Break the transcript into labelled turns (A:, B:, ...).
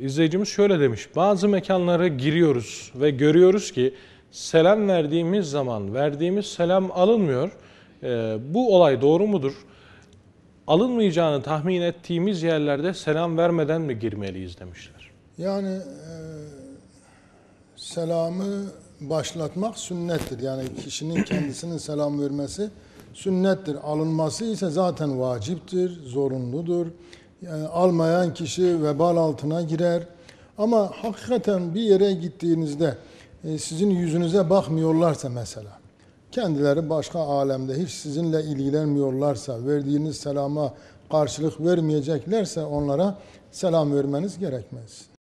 A: izleyicimiz şöyle demiş. Bazı mekanlara giriyoruz ve görüyoruz ki selam verdiğimiz zaman verdiğimiz selam alınmıyor. Ee, bu olay doğru mudur? Alınmayacağını tahmin ettiğimiz yerlerde selam vermeden mi girmeliyiz demişler.
B: Yani e, selamı başlatmak sünnettir. Yani kişinin kendisinin selam vermesi sünnettir. Alınması ise zaten vaciptir, zorunludur. Yani almayan kişi vebal altına girer. Ama hakikaten bir yere gittiğinizde e, sizin yüzünüze bakmıyorlarsa mesela, kendileri başka alemde hiç sizinle ilgilenmiyorlarsa, verdiğiniz selama karşılık vermeyeceklerse onlara selam vermeniz gerekmez.